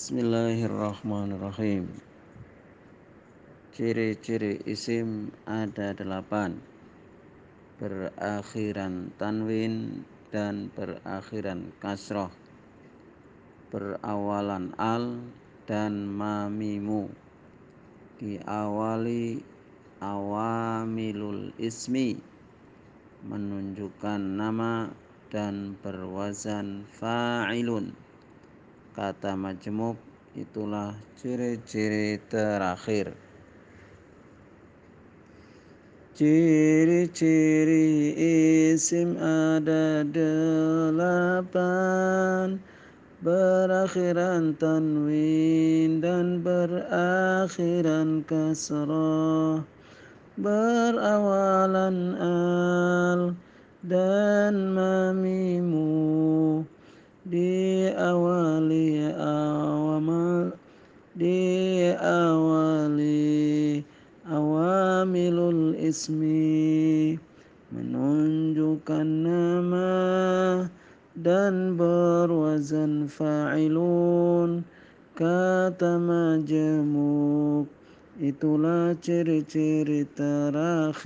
Bismillahirrahmanirrahim. Ciri-ciri isim ada delapan. Berakhiran tanwin dan berakhiran kasroh. Berawalan al dan mamimu. Diawali awamilul ismi. Menunjukkan nama dan berwazan fa'ilun kata majmuk itulah ciri-ciri terakhir. Ciri-ciri isim ada delapan. Berakhiran tanwin dan berakhiran kasrah Berawalan al dan mamimu diawali diawali awamilul ismi menunjukkan nama dan berwazan fa'ilun. Kata majemuk itulah ciri-ciri terakhir